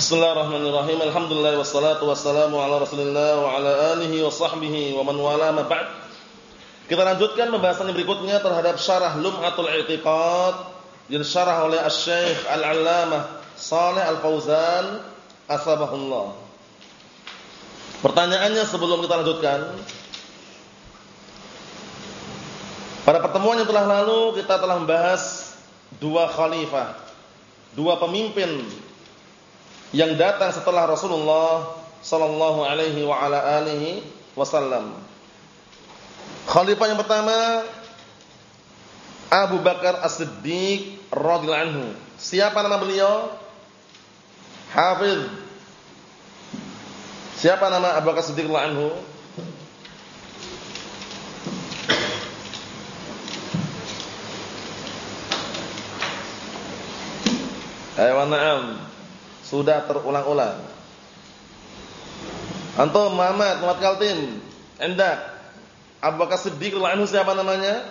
Bismillahirrahmanirrahim. Alhamdulillah wassalatu wassalamu ala Rasulillah wa ala alihi wa sahbihi wa man wala ma ba'd. Kita lanjutkan pembahasan yang berikutnya terhadap syarah Lum'atul I'tiqad yang syarah oleh Asy-Syaikh Al-'Allamah Shalih Al-Fauzan asbahullah. Pertanyaannya sebelum kita lanjutkan. Pada pertemuan yang telah lalu kita telah membahas dua khalifah, dua pemimpin yang datang setelah Rasulullah sallallahu alaihi wa ala alihi wasallam. Khalifah yang pertama Abu Bakar As-Siddiq radhiyallahu anhu. Siapa nama beliau? Hafiz. Siapa nama Abu Bakar As-Siddiq radhiyallahu anhu? Ayo na'am. Sudah terulang-ulang. Antum Muhammad, Muhammad Kaltim, Endak. Abu Bakar Siddiq anhu siapa namanya?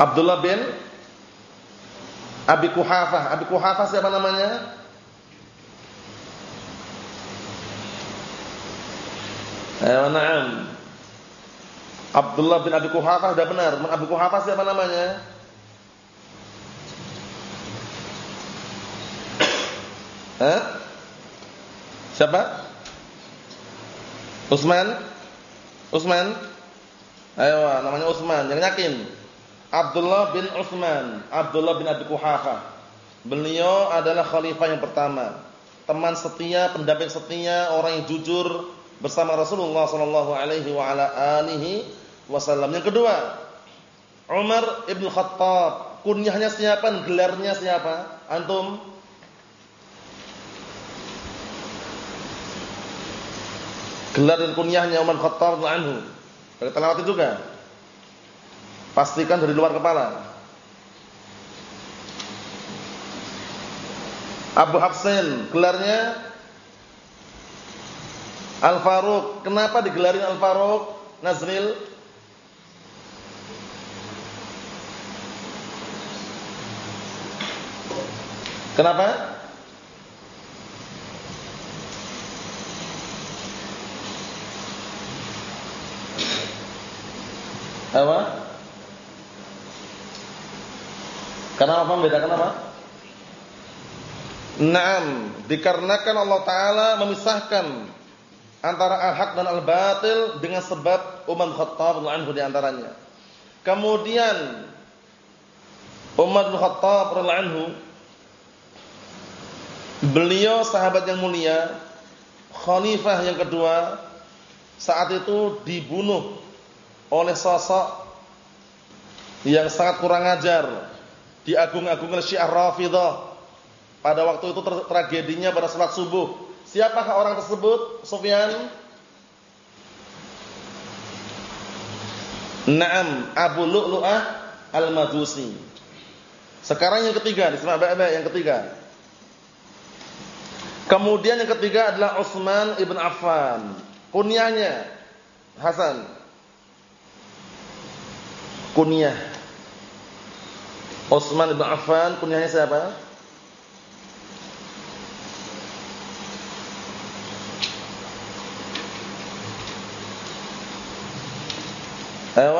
Abdullah bin Abi Kuhafah. Abi Kuhafah siapa namanya? Ayo na'am. Abdullah bin Abi Kuhafah sudah benar. Abi Kuhafah siapa namanya? Hah? Siapa? Usman? Usman? Ayo, namanya Usman. Yang yakin. Abdullah bin Usman, Abdullah bin Abi Quhafah. Beliau adalah khalifah yang pertama. Teman setia, pendamping setia, orang yang jujur bersama Rasulullah sallallahu alaihi wa ala alihi wasallam. Yang kedua, Umar ibn Khattab. Kunyahnya siapa? Gelarnya siapa? Antum? Gelar dan kunyahnya Umar Khattab anhu. Kita lewati juga. Pastikan dari luar kepala. Abu Hafsin, gelarnya Al Faruq. Kenapa digelarin Al Faruq? Nazril Kenapa? Apa? Kenapa membedakan apa? Naam, dikarenakan Allah taala memisahkan antara al-haq dan al-batil dengan sebab Umar Khattab anhu di antaranya. Kemudian Umar bin Khattab anhu beliau sahabat yang mulia, khalifah yang kedua saat itu dibunuh oleh sosok yang sangat kurang ajar diagung-agungkan Syiah Rafidah pada waktu itu tragedinya pada salat subuh. Siapakah orang tersebut Sufyan? Naam Abu Lu'lu'ah Al-Majusi. Sekarang yang ketiga disebut yang ketiga. Kemudian yang ketiga adalah Utsman ibn Affan. Kunyahnya Hasan kunyah. Utsman bin Affan kunyahnya siapa? Ayo.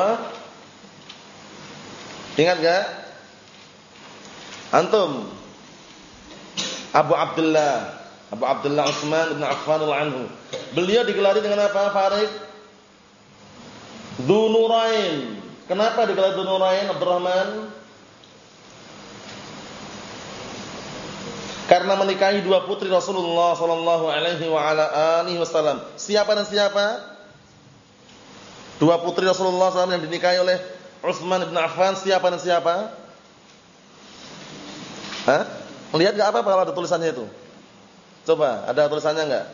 Ingat enggak? Antum Abu Abdullah Abu Abdullah Utsman bin Affan anhu. Beliau digelari dengan apa, Farid? Dzunurain. Kenapa digelar Dzunurain Abdurrahman? Karena menikahi dua putri Rasulullah sallallahu alaihi wa ala alihi wasallam. Siapa dan siapa? Dua putri Rasulullah SAW yang dinikahi oleh Utsman bin Affan, siapa dan siapa? Hah? Melihat enggak apa kalau ada tulisannya itu? Coba, ada tulisannya enggak?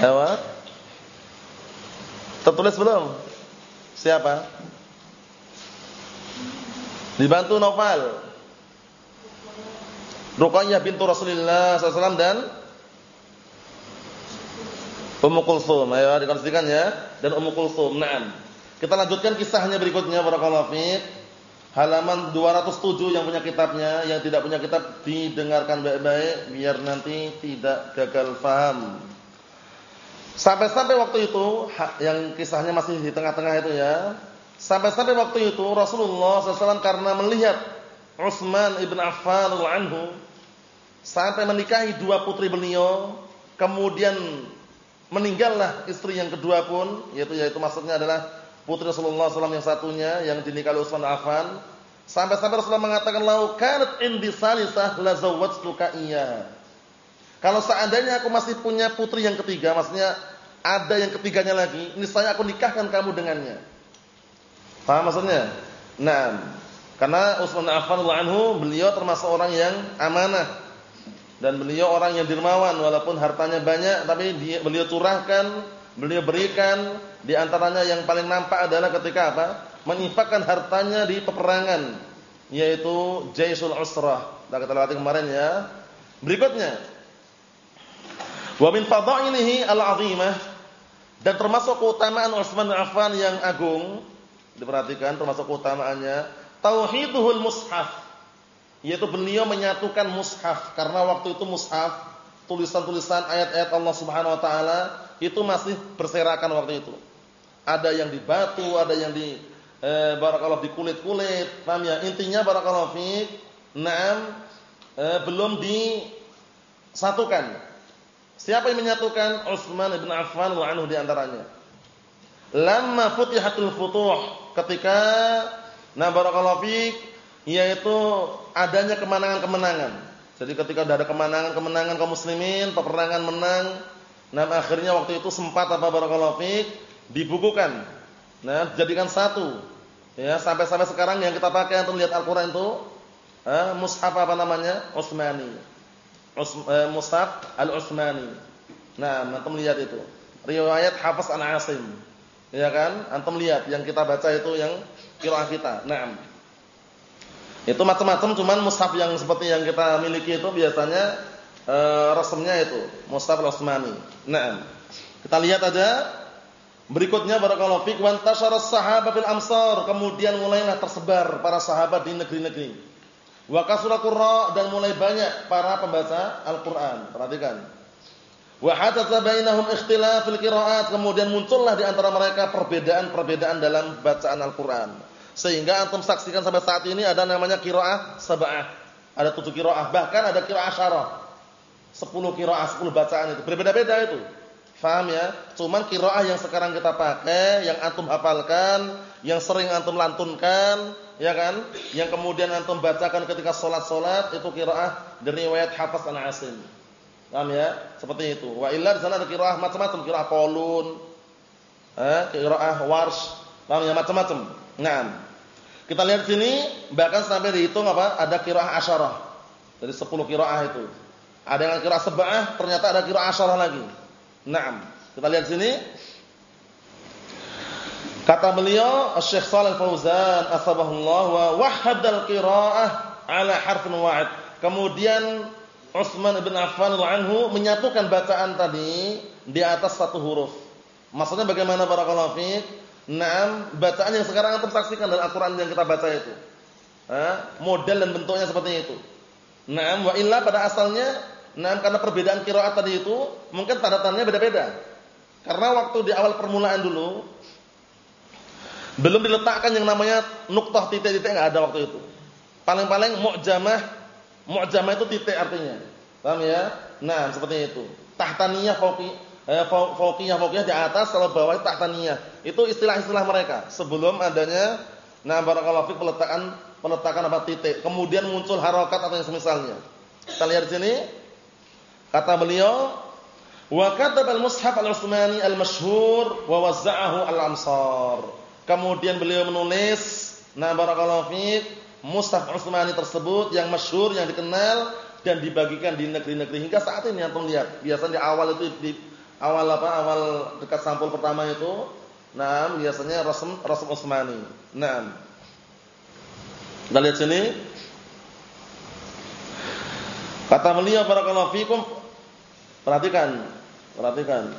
Apa? Tertulis belum? Siapa? Dibantu Novel. Ruqayyah bintu Rasulullah SAW dan Ummu Kulsum. Ayo dikonsumsikan ya. Dan Ummu Kulsum. Naam. Kita lanjutkan kisahnya berikutnya barakallahu fiik. Halaman 207 yang punya kitabnya, yang tidak punya kitab didengarkan baik-baik biar nanti tidak gagal faham. Sampai-sampai waktu itu yang kisahnya masih di tengah-tengah itu ya. Sampai-sampai waktu itu Rasulullah SAW karena melihat Utsman ibn Affan anhu sampai menikahi dua putri beliau, kemudian meninggallah istri yang kedua pun, yaitu yaitu maksudnya adalah putri Rasulullah SAW yang satunya yang dinikahi Utsman Affan. Sampai-sampai Rasulullah mengatakan lau kanat indi salisah la iya. Kalau seandainya aku masih punya putri yang ketiga, maksudnya ada yang ketiganya lagi, ini saya aku nikahkan kamu dengannya. Paham maksudnya? Nah, karena Utsman Affan anhu beliau termasuk orang yang amanah dan beliau orang yang dermawan walaupun hartanya banyak tapi beliau curahkan, beliau berikan di antaranya yang paling nampak adalah ketika apa? Menyimpankan hartanya di peperangan yaitu Jaisul Usrah. Kita kita lewati kemarin ya. Berikutnya Wa min fadhailihi al-'azimah dan termasuk keutamaan Utsman bin Affan yang agung diperhatikan termasuk keutamaannya tauhiduhul mushaf yaitu beliau menyatukan mushaf karena waktu itu mushaf tulisan-tulisan ayat-ayat Allah Subhanahu wa taala itu masih berserakan waktu itu. Ada yang di batu, ada yang di eh, barakallahu di kulit-kulit. Paham ya? Intinya barakallahu fi enam eh, belum disatukan. Siapa yang menyatukan? Utsman bin Affan wa anhu di antaranya. Lamma futihatul futuh ketika nah barakallahu fi yaitu adanya kemenangan-kemenangan. Jadi ketika ada kemenangan-kemenangan kaum muslimin, peperangan menang, nah akhirnya waktu itu sempat apa barakallahu fiik dibukukan. Nah, jadikan satu. Ya, sampai-sampai sekarang yang kita pakai untuk lihat Al-Qur'an itu eh, mushaf apa namanya? Utsmani. Eh, mushaf Al-Utsmani. Nah, antum lihat itu. Riwayat Hafiz An-Asim. Ya kan? Antum lihat yang kita baca itu yang qiraah kita. Naam. Itu macam-macam cuman mushaf yang seperti yang kita miliki itu biasanya e, resmnya itu mushaf Utsmani. Nah, kita lihat aja berikutnya barakallahu fik wa antashara sahabat fil amsar, kemudian mulailah tersebar para sahabat di negeri-negeri. Wa kasura qurra dan mulai banyak para pembaca Al-Qur'an. Perhatikan. Wa hadatsa bainahum ikhtilafil qira'at, kemudian muncullah di antara mereka perbedaan-perbedaan dalam bacaan Al-Qur'an. Sehingga antum saksikan sampai saat ini ada namanya qiraah sab'ah. Ada tujuh qiraah, bahkan ada qiraah syarah. Sepuluh qiraah, sepuluh bacaan itu. Berbeda-beda itu. Faham ya? Cuman qiraah yang sekarang kita pakai, yang antum hafalkan, yang sering antum lantunkan, ya kan? Yang kemudian antum bacakan ketika salat-salat itu qiraah dari riwayat Hafiz an Asim. Paham ya? Seperti itu. Wa illa di sana ada qiraah macam-macam, qiraah Qaulun, eh, qiraah Warsh, paham ya macam-macam. Nah, kita lihat sini bahkan sampai dihitung apa? Ada qiraah asyarah. Dari 10 qiraah itu. Ada yang qiraah sab'ah, ternyata ada qiraah asyarah lagi. Naam. Kita lihat sini. Kata beliau, Syekh Shalih Fauzan asbahullah wa wahhadal qiraah ala harfin wahid. Kemudian Utsman bin Affan anhu menyatukan bacaan tadi di atas satu huruf. Maksudnya bagaimana barakallahu fiik? Nah, bacaan yang sekarang antum saksikan dalam Al-Qur'an yang kita baca itu. Ha? model dan bentuknya seperti itu. Nah, wa illa pada asalnya, nah karena perbedaan qiraat tadi itu, mungkin tanda-tandanya beda-beda. Karena waktu di awal permulaan dulu belum diletakkan yang namanya nuktah titik-titik enggak ada waktu itu. Paling-paling mu'jamah, mu'jamah itu titik artinya. Paham ya? Nah, seperti itu. Tahtaniyah fauqi eh, fauqiyah fauqiyah di atas kalau bawah itu tahtaniyah. Itu istilah-istilah mereka sebelum adanya nah barakallahu fik peletakan peletakan apa titik. Kemudian muncul harokat atau yang semisalnya. Kita lihat di sini kata beliau wa kataba al-mushaf al-Utsmani al-masyhur wa wazza'ahu al-amsar. Kemudian beliau menulis nah barakallahu fik mushaf Utsmani tersebut yang masyhur yang dikenal dan dibagikan di negeri-negeri. Hingga saat ini antum lihat. Biasanya di awal itu di awal apa awal dekat sampul pertama itu nah biasanya rasm rasm Utsmani. Nah kita lihat sini. Kata beliau barakallahu fikum perhatikan perhatikan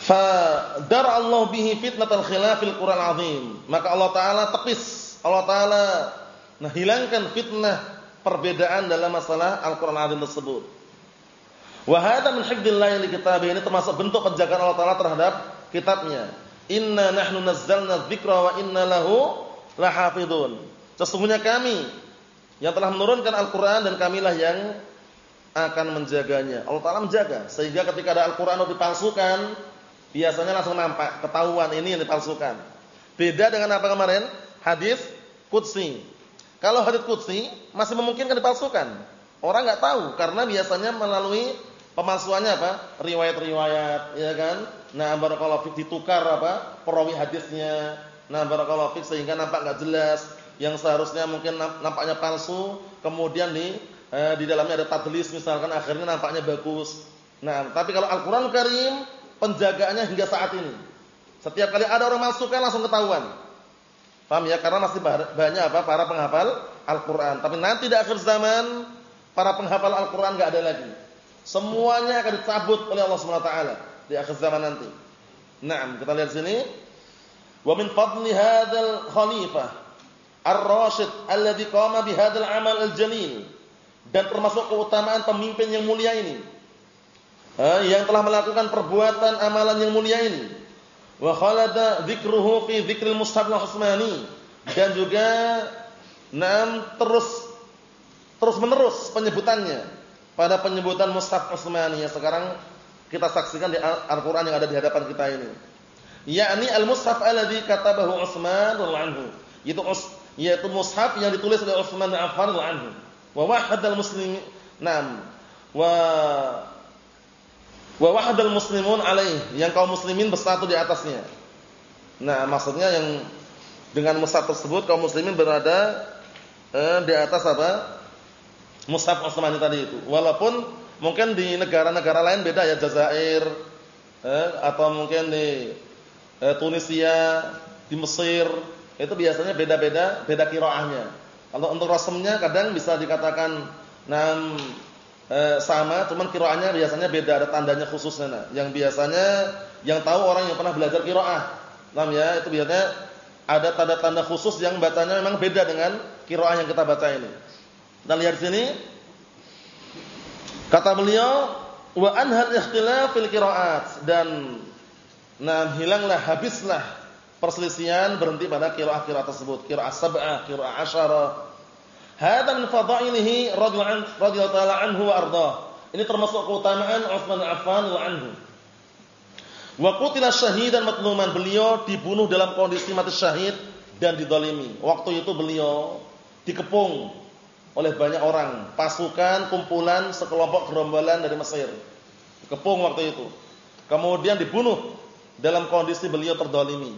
Fadar Allah bihi fitnatal khilafil Qur'an azim. Maka Allah Taala tepis, Allah Taala nah hilangkan fitnah perbedaan dalam masalah Al-Qur'an azim tersebut. Wa hadha min hifdzillah li kitab ini termasuk bentuk penjagaan Allah Taala terhadap kitabnya. Inna nahnu nazzalna dzikra wa inna lahu lahafidun. Sesungguhnya kami yang telah menurunkan Al-Qur'an dan kamilah yang akan menjaganya. Allah Taala menjaga sehingga ketika ada Al-Qur'an dipalsukan, biasanya langsung nampak ketahuan ini yang dipalsukan. Beda dengan apa kemarin? Hadis qudsi. Kalau hadis qudsi masih memungkinkan dipalsukan. Orang nggak tahu karena biasanya melalui Pemalsuannya apa? Riwayat-riwayat, ya kan? Nah, barakallahu fik ditukar apa? Perawi hadisnya. Nah, barakallahu fik sehingga nampak enggak jelas. Yang seharusnya mungkin nampaknya palsu, kemudian di eh, di dalamnya ada tadlis misalkan akhirnya nampaknya bagus. Nah, tapi kalau Al-Qur'an Karim penjagaannya hingga saat ini. Setiap kali ada orang masukkan langsung ketahuan. Paham ya? Karena masih banyak apa? para penghafal Al-Qur'an. Tapi nanti di akhir zaman para penghafal Al-Qur'an enggak ada lagi. Semuanya akan dicabut oleh Allah Subhanahu wa taala di akhir zaman nanti. Naam, kita lihat sini. Wa min fadli hadzal khalifah ar-rasyid alladhi qama bi hadzal amal al-jalil. Dan termasuk keutamaan pemimpin yang mulia ini. Yang telah melakukan perbuatan amalan yang mulia ini. Wa khalada dzikruhu fi dzikril mushaf al-Utsmani dan juga naam terus terus menerus penyebutannya pada penyebutan mushaf Utsmani yang sekarang kita saksikan di Al-Qur'an yang ada di hadapan kita ini. Yakni al-mushaf alladzi katabahu Utsman anhu. Itu yaitu mushaf yang ditulis oleh Utsman radhiyallahu anhu. Wa wahadal muslimin nam wa wa wahadal muslimun alaih yang kaum muslimin bersatu di atasnya. Nah, maksudnya yang dengan mushaf tersebut kaum muslimin berada eh, di atas apa? Mushaf Utsmani tadi itu. Walaupun mungkin di negara-negara lain beda ya Jazair eh, atau mungkin di eh, Tunisia, di Mesir itu biasanya beda-beda beda kiroahnya. Kalau untuk rasamnya kadang bisa dikatakan nam eh, sama, cuman kiroahnya biasanya beda, ada tandanya khususnya. Nah. Yang biasanya yang tahu orang yang pernah belajar kiroah, nam ya itu biasanya ada tanda-tanda khusus yang bacanya memang beda dengan kiroah yang kita baca ini. Kita lihat sini. Kata beliau, wa anhal ikhtilaf fil qiraat dan nah hilanglah habislah perselisihan berhenti pada qiraah-qiraah tersebut, qiraah sab'ah, qiraah asyara. Hada min fadailihi radhiyallahu ta'ala anhu wa ardah. Ini termasuk keutamaan Utsman Affan anhu. Wa qutila syahidan matluman. Beliau dibunuh dalam kondisi mati syahid dan didolimi. Waktu itu beliau dikepung oleh banyak orang, pasukan, kumpulan, sekelompok gerombolan dari Mesir. Kepung waktu itu. Kemudian dibunuh dalam kondisi beliau terdolimi.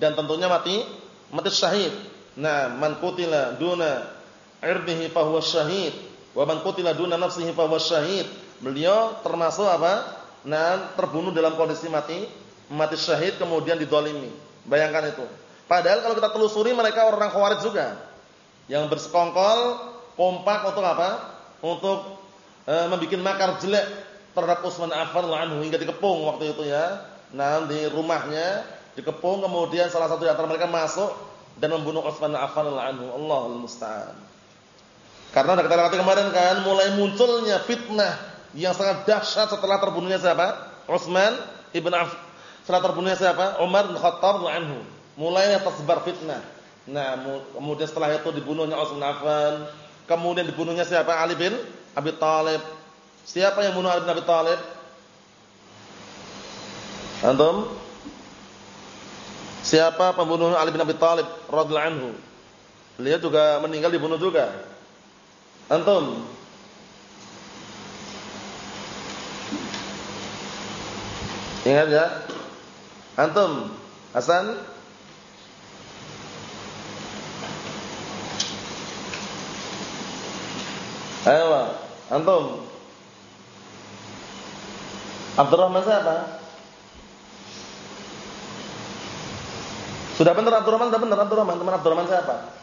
Dan tentunya mati, mati syahid. Nah, man kutila duna irdihi fahuwa syahid. Wa man kutila duna nafsihi fahuwa syahid. Beliau termasuk apa? Nah, terbunuh dalam kondisi mati, mati syahid kemudian didolimi. Bayangkan itu. Padahal kalau kita telusuri mereka orang khawarij juga. Yang bersekongkol kompak untuk apa? Untuk e, membuat makar jelek terhadap Utsman Affan anhu hingga dikepung waktu itu ya. Nah, di rumahnya dikepung kemudian salah satu di antara mereka masuk dan membunuh Utsman Affan anhu. Allahul musta'an. Karena sudah kita lihat kemarin kan mulai munculnya fitnah yang sangat dahsyat setelah terbunuhnya siapa? Utsman ibn Affan. Setelah terbunuhnya siapa? Umar bin Khattab anhu. Mulai tersebar fitnah. Nah, kemudian setelah itu dibunuhnya Utsman Affan, Kemudian dibunuhnya siapa? Ali bin Abi Thalib. Siapa yang bunuh Ali bin Abi Thalib? Antum? Siapa pembunuh Ali bin Abi Thalib radhiyallahu anhu? Beliau juga meninggal dibunuh juga. Antum? Ingat ya? Antum? Hasan? Ayo, antum. Abdurrahman siapa? Sudah benar Abdurrahman, sudah benar Abdurrahman. Teman Abdurrahman siapa?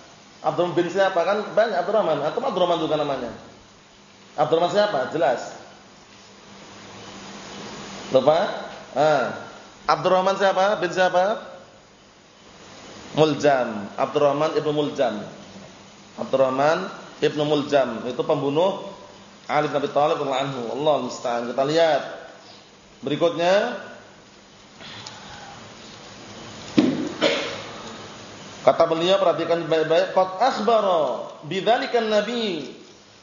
Abdurrahman bin siapa? Kan banyak Abdurrahman. Atau Abdurrahman juga namanya. Abdurrahman siapa? Jelas. Lupa? Ah. Abdurrahman siapa? Bin siapa? Muljam. Abdurrahman ibnu Muljam. Abdurrahman ibnu Muljam itu pembunuh Ali bin Abi Thalib radhiyallahu anhu. Allah musta'an. Kita lihat berikutnya Kata beliau perhatikan baik-baik, qad akhbara bidzalika nabi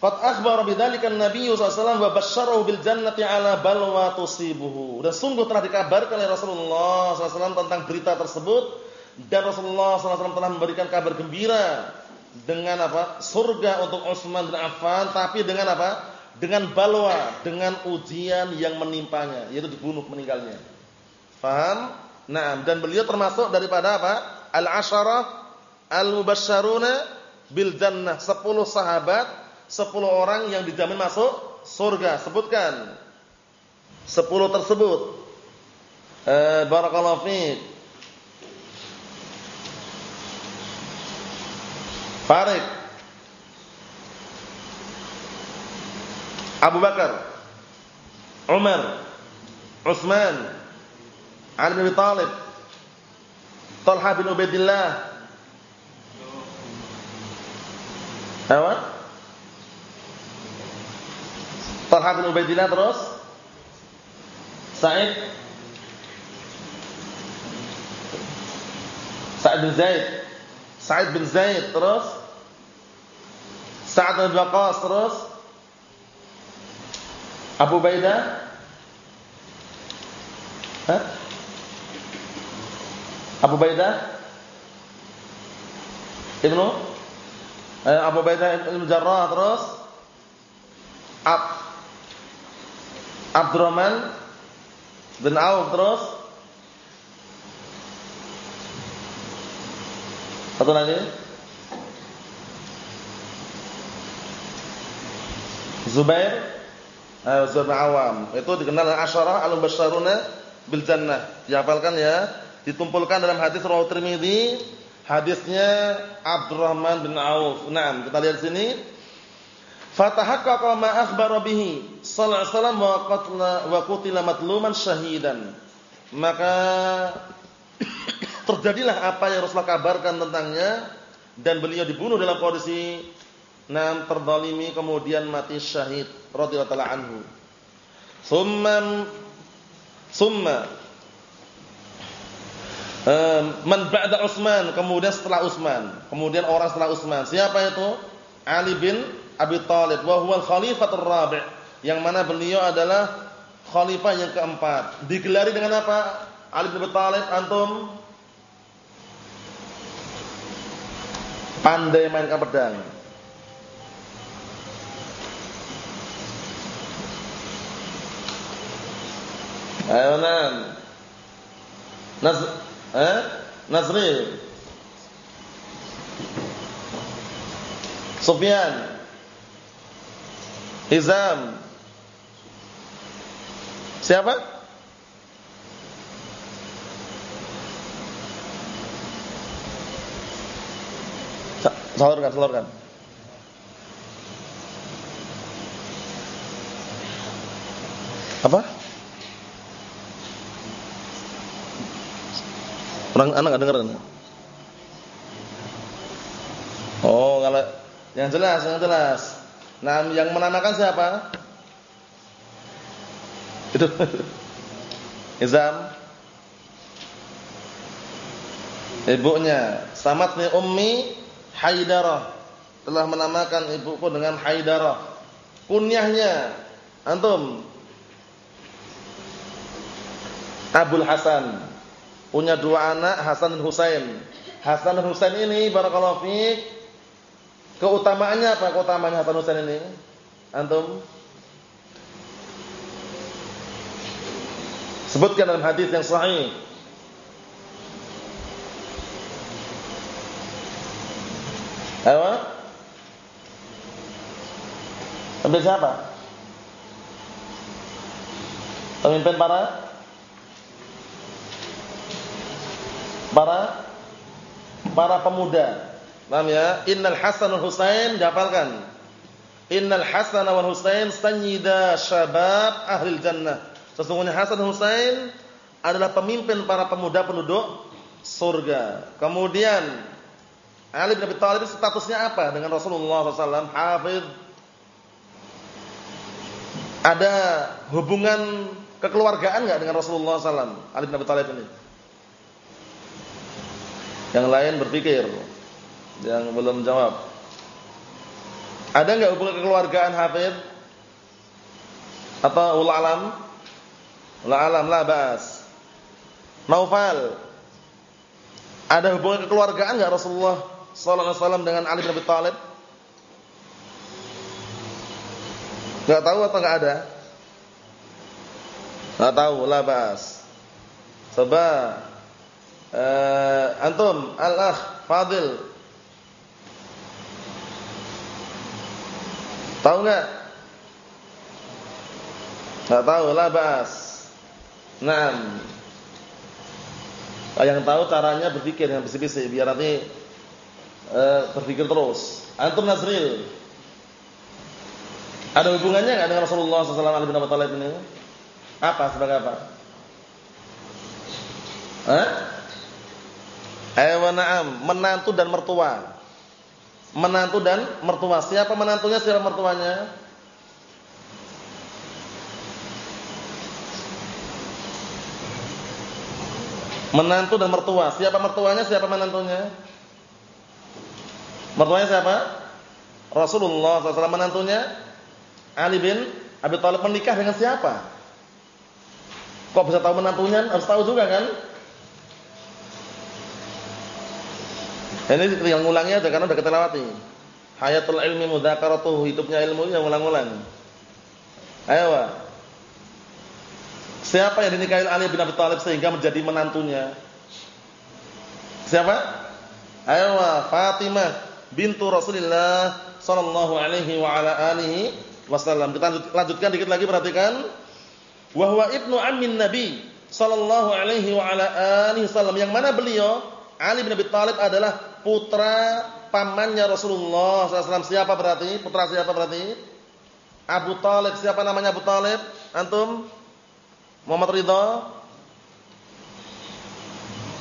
Qad akhbara bidzalika an-nabiy sallallahu wa basyarahu bil jannati ala balwa tusibuhu. Dan sungguh telah dikabarkan oleh Rasulullah SAW tentang berita tersebut dan Rasulullah SAW telah memberikan kabar gembira dengan apa? Surga untuk Utsman bin Affan tapi dengan apa? Dengan balwa, dengan ujian yang menimpanya, yaitu dibunuh meninggalnya. Faham? Nah, dan beliau termasuk daripada apa? Al-asyarah al-mubasysyaruna bil jannah, 10 sahabat Sepuluh orang yang dijamin masuk surga. Sebutkan. Sepuluh tersebut. Eh, barakallahu fiik. Farid. Abu Bakar. Umar. Utsman. Ali bin Abi. Talha bin Ubaidillah. Apa? Talha bin Ubaidillah terus Sa'id Sa'id bin Zaid Sa'id bin Zaid terus Sa'ad bin Waqas terus Abu Baidah Hah? Abu Baidah Ibnu? Eh, Abu Baidah Ibnu Jarrah terus? Ab Abdurrahman bin Auf terus? Satu lagi. Zubair? Eh, Zubair Awam. Itu dikenal dengan asyarah al-mubasysyaruna bil Dihafalkan ya Ditumpulkan dalam hadis Rawat Tirmidzi Hadisnya Abdurrahman bin Auf Nah kita lihat sini Fatahaqqaqa ma akhbara bihi sallallahu alaihi wasallam wa qatla matluman syahidan. Maka terjadilah apa yang Rasulullah kabarkan tentangnya dan beliau dibunuh dalam kondisi nam terdalimi kemudian mati syahid radhiyallahu anhu. Summa summa man ba'da Utsman, kemudian setelah Utsman, kemudian orang setelah Utsman. Siapa itu? Ali bin Abi Thalib wa huwa al-khalifatur rabi' yang mana beliau adalah khalifah yang keempat. Digelari dengan apa? Ali bin Abi Thalib antum pandai mainkan pedang. Ayo nan. Eh? Nasri. Sufyan Hizam. Siapa? Salurkan, salurkan. Apa? Orang anak dengar Oh, kalau yang jelas, yang jelas. Nah, yang menamakan siapa? Itu. Izam. Ibunya Samat ni Ummi Haidarah telah menamakan ibuku dengan Haidarah. Kunyahnya antum Abul Hasan. Punya dua anak Hasan dan Husain. Hasan dan Husain ini barakallahu fiik Keutamaannya apa keutamaannya Hasan Husain ini? Antum? Sebutkan dalam hadis yang sahih. Ayo. Ambil siapa? Pemimpin para para para pemuda Paham ya? Innal Hasan wal Husain dihafalkan. Innal Hasan wal Husain sayyida syabab ahli jannah. Sesungguhnya Hasan dan Husain adalah pemimpin para pemuda penduduk surga. Kemudian Ali bin Abi Thalib statusnya apa dengan Rasulullah SAW? Hafid. Ada hubungan kekeluargaan nggak dengan Rasulullah SAW? Ali bin Abi Thalib ini. Yang lain berpikir, yang belum jawab. Ada nggak hubungan kekeluargaan Hafid? Atau ul alam? Ul alam lah bas. Naufal. Ada hubungan kekeluargaan enggak Rasulullah sallallahu alaihi wasallam dengan Ali bin Abi Thalib? Enggak tahu atau enggak ada? Enggak tahu, lah bas. Coba eh antum al-akh Fadil. Tahu enggak? Enggak tahu, lah bas. Naam. Yang tahu caranya berpikir yang bisik-bisik biar nanti uh, berpikir terus. Antum Nazril. Ada hubungannya enggak dengan Rasulullah sallallahu alaihi wasallam? Apa sebagai apa? Hah? Ayo na'am, menantu dan mertua. Menantu dan mertua. Siapa menantunya, siapa mertuanya? Menantu dan mertua. Siapa mertuanya, siapa menantunya? Mertuanya siapa? Rasulullah SAW menantunya Ali bin Abi Thalib menikah dengan siapa? Kok bisa tahu menantunya? Harus tahu juga kan? Ini yang ngulangnya ada karena sudah kita lewati. Hayatul ilmi mudzakaratuh, hidupnya ilmu yang ulang-ulang. Ayo, Pak. Siapa yang dinikahi Ali bin Abi Thalib sehingga menjadi menantunya? Siapa? Ayo Fatimah bintu Rasulullah sallallahu alaihi wa ala alihi wasallam. Kita lanjutkan dikit lagi perhatikan. Wa huwa ibnu ammin Nabi sallallahu alaihi wa ala alihi wasallam. Yang mana beliau Ali bin Abi Thalib adalah putra pamannya Rasulullah SAW. Siapa berarti? Putra siapa berarti? Abu Talib. Siapa namanya Abu Talib? Antum? Muhammad Ridha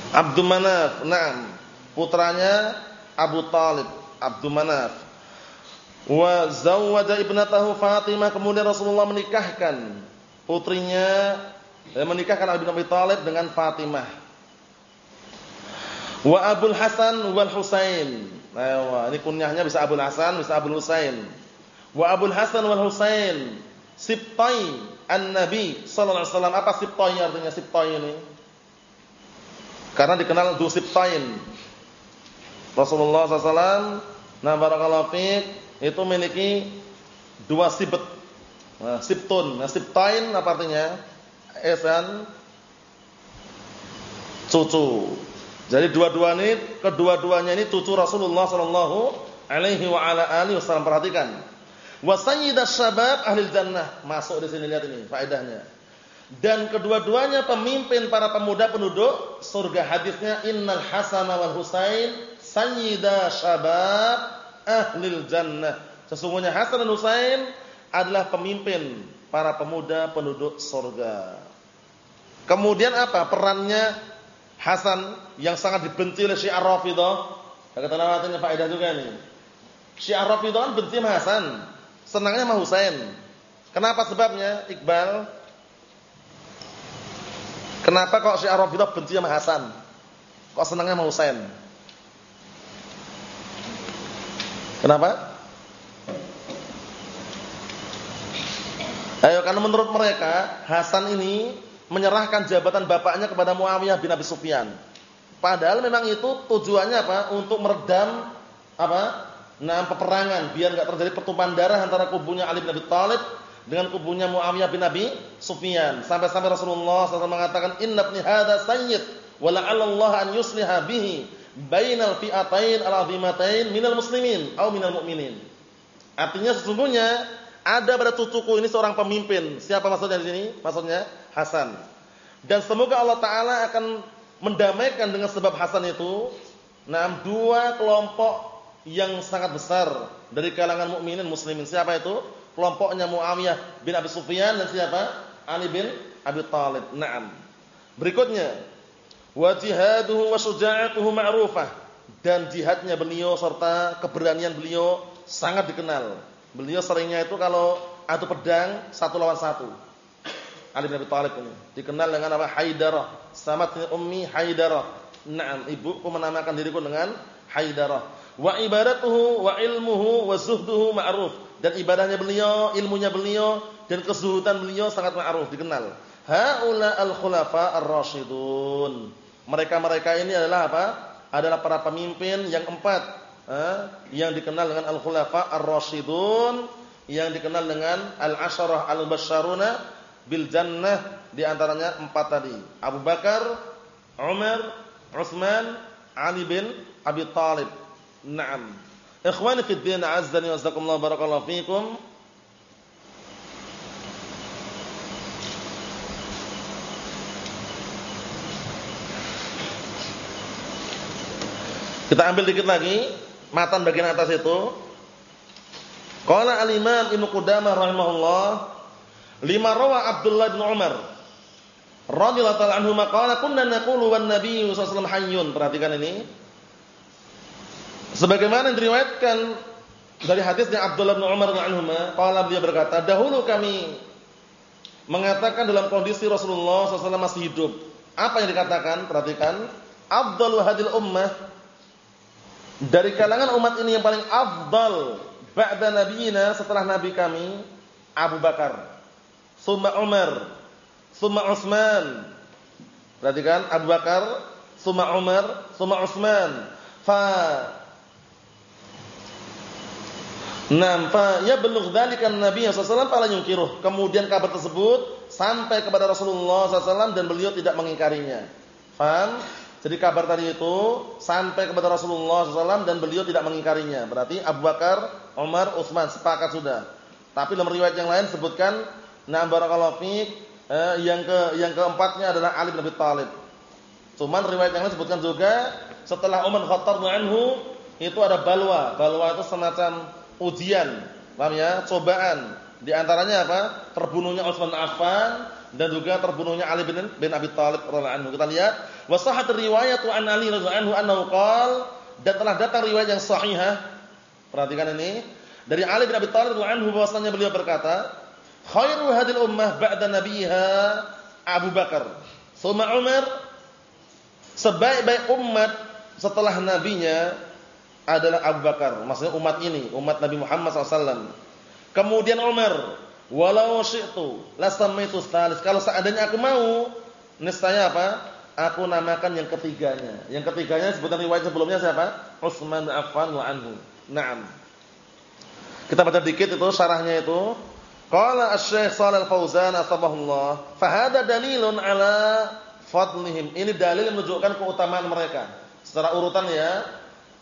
Abdul Manaf, naam. Putranya Abu Talib, Abdul Manaf. Wa zawwaja ibnatahu Fatimah, kemudian Rasulullah menikahkan putrinya eh, menikahkan Abi Thalib dengan Fatimah. Wa Abdul Hasan wal Husain. Nah, ini kunyahnya bisa Abdul Hasan, bisa Abdul Husain. Wa Abdul Hasan wal Husain sibtai an-nabi sallallahu alaihi wasallam. Apa sibtai artinya sibtai ini? Karena dikenal du sibtain. Rasulullah SAW nah barakallahu itu memiliki dua sibt. Nah, sibtun. Nah, sibtain apa artinya? Esan cucu. Jadi dua-dua ini kedua-duanya ini cucu Rasulullah sallallahu alaihi wa ala alihi wasallam. Perhatikan. Wa sayyidas syabab ahli jannah. Masuk di sini lihat ini faedahnya. Dan kedua-duanya pemimpin para pemuda penduduk surga. Hadisnya innal Hasan wal Husain sayyida syabab ahli jannah. Sesungguhnya Hasan dan Husain adalah pemimpin para pemuda penduduk surga. Kemudian apa perannya Hasan yang sangat dibenci oleh Syiah Rafidhah? Kata lewatnya faedah juga nih. Syiah Rafidhah kan benci sama Hasan senangnya sama Husain. Kenapa sebabnya? Iqbal. Kenapa kok Syiah Rafidhah benci sama Hasan? Kok senangnya sama Husain? Kenapa? Ayo karena menurut mereka Hasan ini menyerahkan jabatan bapaknya kepada Muawiyah bin Abi Sufyan. Padahal memang itu tujuannya apa? Untuk meredam apa? nah peperangan biar enggak terjadi pertumpahan darah antara kubunya Ali bin Abi Thalib dengan kubunya Muawiyah bin Abi Sufyan. Sampai-sampai Rasulullah SAW mengatakan inna ibni hadza sayyid wa la'alla Allah an yusliha bihi bainal fi'atain al-'azimatain minal muslimin atau minal mu'minin. Artinya sesungguhnya ada pada cucuku ini seorang pemimpin. Siapa maksudnya di sini? Maksudnya Hasan. Dan semoga Allah taala akan mendamaikan dengan sebab Hasan itu nah dua kelompok yang sangat besar dari kalangan mukminin muslimin. Siapa itu? Kelompoknya Muawiyah bin Abi Sufyan dan siapa? Ali bin Abi Thalib. Naam. Berikutnya, wa jihaduhu wa syuja'atuhu ma'rufah dan jihadnya beliau serta keberanian beliau sangat dikenal. Beliau seringnya itu kalau adu pedang satu lawan satu. Ali bin Abi Thalib ini dikenal dengan apa? Haidarah. Samat ummi Haidarah. Naam, ibuku menamakan diriku dengan Haidarah. Wa ibadatuhu wa ilmuhu wa zuhduhu ma'ruf. Dan ibadahnya beliau, ilmunya beliau dan kezuhudan beliau sangat ma'ruf, dikenal. Haula al-khulafa ar-rasyidun. Mereka-mereka ini adalah apa? Adalah para pemimpin yang empat eh, yang dikenal dengan al-khulafa ar-rasyidun, yang dikenal dengan al-asyarah al-basyaruna bil jannah di antaranya empat tadi. Abu Bakar, Umar, Utsman, Ali bin Abi Thalib. Naam. Ikhwani fi din, azzani wa jazakumullah barakallahu fikum. Kita ambil dikit lagi matan bagian atas itu. Qala al-Imam Ibnu Qudamah rahimahullah, lima rawa Abdullah bin Umar radhiyallahu ta'ala anhu maqala kunna naqulu wan nabiy sallallahu alaihi wasallam. Perhatikan ini. Sebagaimana diriwayatkan dari hadisnya Abdullah bin Umar radhiyallahu anhu, qala beliau berkata, "Dahulu kami mengatakan dalam kondisi Rasulullah SAW masih hidup. Apa yang dikatakan? Perhatikan. Abdul hadil ummah. Dari kalangan umat ini yang paling afdal ba'da nabiyina setelah nabi kami Abu Bakar, summa Umar, summa Utsman. Perhatikan Abu Bakar, summa Umar, summa Utsman. Fa Nam fa yablugh dzalika Nabi sallallahu alaihi wasallam. Kemudian kabar tersebut sampai kepada Rasulullah SAW dan beliau tidak mengingkarinya. Faham? Jadi kabar tadi itu sampai kepada Rasulullah SAW dan beliau tidak mengingkarinya. Berarti Abu Bakar, Umar, Utsman sepakat sudah. Tapi dalam riwayat yang lain sebutkan na barakallahu eh, yang ke yang keempatnya adalah Ali bin Abi Thalib. Cuman riwayat yang lain sebutkan juga setelah Umar Khattab anhu itu ada balwa. Balwa itu semacam ujian, paham ya? Cobaan. Di antaranya apa? Terbunuhnya Utsman Affan dan juga terbunuhnya Ali bin, bin Abi Thalib radhiyallahu anhu. Kita lihat, wa sahhat riwayat an Ali radhiyallahu anhu annahu qala dan telah datang riwayat yang sahihah. Perhatikan ini, dari Ali bin Abi Thalib radhiyallahu anhu bahwasanya beliau berkata, "Khairu hadil ummah ba'da nabiha Abu Bakar, tsumma Umar." Sebaik-baik umat setelah nabinya adalah Abu Bakar, maksudnya umat ini, umat Nabi Muhammad SAW. Kemudian Umar, walau syi'tu lasamaitu. Kalau seandainya aku mau, niscaya apa? Aku namakan yang ketiganya. Yang ketiganya sebutan riwayat sebelumnya siapa? Utsman bin Affan wa anhu. Naam. Kita baca dikit itu syarahnya itu. Qala Asy-Syaikh Shalal Fauzan atabahullah, fa hadha dalilun ala fadlihim. Ini dalil yang menunjukkan keutamaan mereka. Secara urutan ya,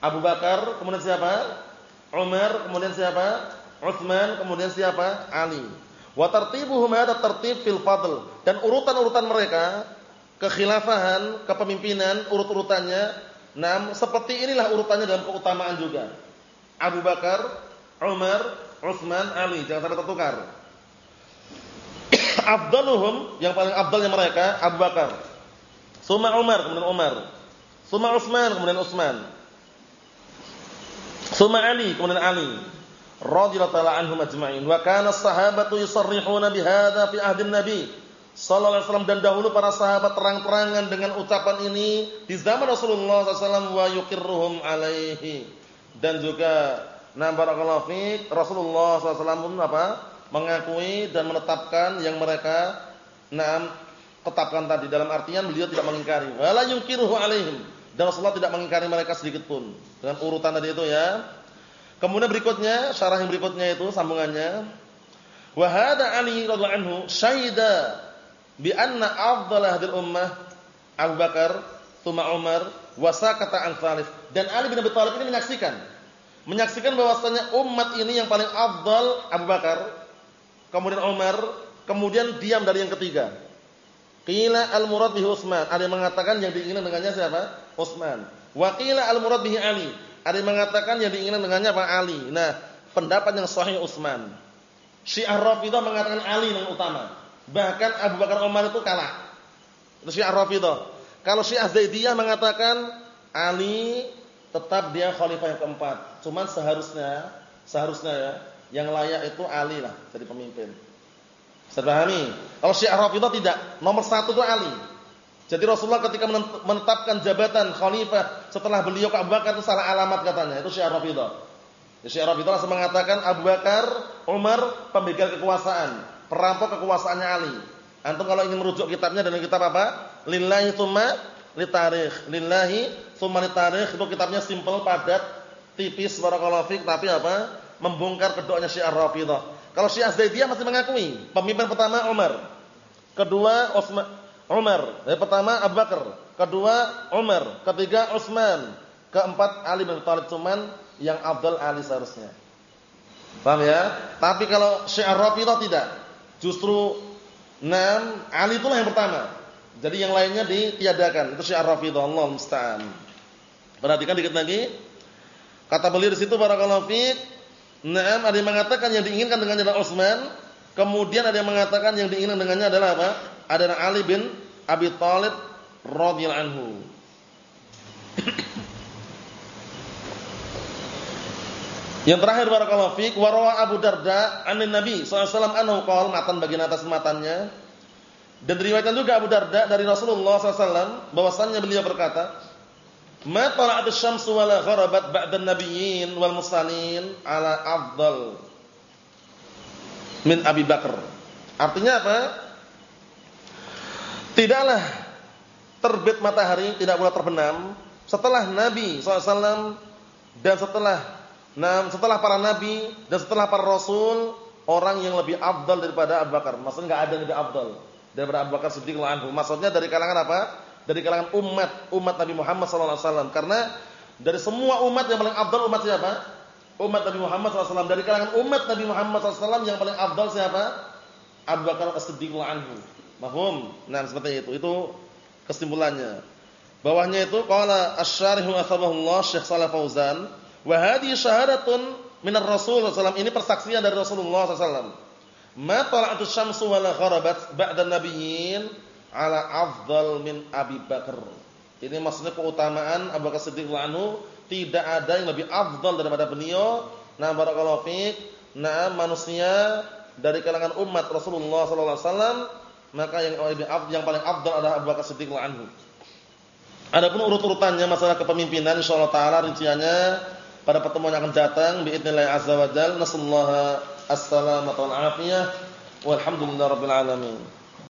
Abu Bakar, kemudian siapa? Umar, kemudian siapa? Utsman, kemudian siapa? Ali. Wa tartibuhum hadha tartib fil fadl. Dan urutan-urutan mereka kekhilafahan, kepemimpinan, urut-urutannya enam seperti inilah urutannya dalam keutamaan juga. Abu Bakar, Umar, Utsman, Ali, jangan sampai tertukar. Afdaluhum yang paling afdalnya mereka Abu Bakar. Suma Umar, kemudian Umar. Suma Utsman, kemudian Utsman. Suma Ali, kemudian Ali. Radhiyallahu ta'ala anhum ajma'in. Wa kana as-sahabatu yusarrihuna bihadza fi ahdin Nabi sallallahu alaihi wasallam dan dahulu para sahabat terang-terangan dengan ucapan ini di zaman Rasulullah SAW wa yuqirruhum alaihi. Dan juga na barakallahu fiik Rasulullah SAW pun apa? mengakui dan menetapkan yang mereka naam tetapkan tadi dalam artian beliau tidak mengingkari. Wala yunkiruhu alaihim. Dan Rasulullah tidak mengingkari mereka sedikit pun. Dengan urutan tadi itu ya. Kemudian berikutnya, syarah yang berikutnya itu sambungannya. Wa hada Ali radhiyallahu anhu syahida bi anna afdal hadhihi ummah Abu Bakar, tsumma Umar, wa sakata an thalith. Dan Ali bin Abi Thalib ini menyaksikan menyaksikan bahwasanya umat ini yang paling afdal Abu Bakar, kemudian Umar, kemudian diam dari yang ketiga. Qila al-murad bihi Utsman. Ada yang mengatakan yang diinginkan dengannya siapa? Utsman. Wa qila al-murad bihi Ali. Ada yang mengatakan yang diinginkan dengannya Pak Ali. Nah, pendapat yang sahih Utsman. Syiah Rafidhah mengatakan Ali yang utama. Bahkan Abu Bakar Umar itu kalah. Itu Syiah Rafidhah. Kalau Syiah Zaidiyah mengatakan Ali tetap dia khalifah yang keempat. Cuman seharusnya seharusnya ya yang layak itu Ali lah jadi pemimpin. Saya pahami. Kalau Syiah Rafidhah tidak, nomor satu itu Ali. Jadi Rasulullah ketika menetapkan jabatan khalifah setelah beliau ke Abu Bakar itu salah alamat katanya. Itu Syiah Rafidhah. Ya, Syiah Rafidhah langsung mengatakan Abu Bakar, Umar pembegal kekuasaan, perampok kekuasaannya Ali. Antum kalau ingin merujuk kitabnya dan kitab apa? Lillahi tsumma litarikh. Lillahi tsumma litarikh itu kitabnya simpel, padat, tipis barakallahu fik tapi apa? Membongkar kedoknya Syiah Rafidhah. Kalau Syiah Zaidiyah masih mengakui pemimpin pertama Umar. Kedua Utsman Umar. Yang pertama Abu Bakar, kedua Umar, ketiga Utsman, keempat Ali bin Thalib cuman yang Abdul Ali seharusnya. Paham ya? Tapi kalau Syiah Rafidhah tidak. Justru enam Ali itulah yang pertama. Jadi yang lainnya ditiadakan. Itu Syiah Rafidhah Allah musta'an. Perhatikan dikit lagi. Kata beliau di situ barakallahu fiik, Naam ada yang mengatakan yang diinginkan dengannya adalah Utsman, kemudian ada yang mengatakan yang diinginkan dengannya adalah apa? adalah Ali bin Abi Thalib radhiyallahu anhu. Yang terakhir barakallahu fiik wa rawa Abu Darda anin Nabi sallallahu alaihi wasallam anhu qala matan bagian atas matannya. Dan diriwayatkan juga Abu Darda dari Rasulullah SAW bahwasannya beliau berkata ma tala'at asy-syamsu wa la gharabat ba'da an-nabiyyin wal mursalin ala afdal min Abi Bakar. Artinya apa? Tidaklah terbit matahari, tidak pula terbenam setelah Nabi SAW dan setelah nah, setelah para Nabi dan setelah para Rasul orang yang lebih abdal daripada Abu Bakar. Maksudnya nggak ada yang lebih abdal daripada Abu Bakar Siddiq anhu. Maksudnya dari kalangan apa? Dari kalangan umat umat Nabi Muhammad SAW. Karena dari semua umat yang paling abdal umat siapa? Umat Nabi Muhammad SAW. Dari kalangan umat Nabi Muhammad SAW yang paling abdal siapa? Abu Bakar As-Siddiq anhu. Mahum. Nah, seperti itu. Itu kesimpulannya. Bawahnya itu qala asy-syarihu athabahullah Syekh Shalih Fauzan, wa hadhihi syahadatun minar Rasul sallallahu Ini persaksian dari Rasulullah sallallahu Ma tala'atus syamsu wa la gharabat ba'da nabiyyin ala afdal min Abi Bakar. Ini maksudnya keutamaan Abu Bakar Siddiq anhu tidak ada yang lebih afdal daripada beliau. Nah, barakallahu fiik. Nah, manusia dari kalangan umat Rasulullah sallallahu alaihi wasallam maka yang yang paling afdal adalah Abu Bakar Siddiq anhu. Adapun urut-urutannya masalah kepemimpinan insyaallah taala rinciannya pada pertemuan yang akan datang باذنillah azza wa jalla nasallaha as-salamata wal afiyah walhamdulillahirabbil alamin.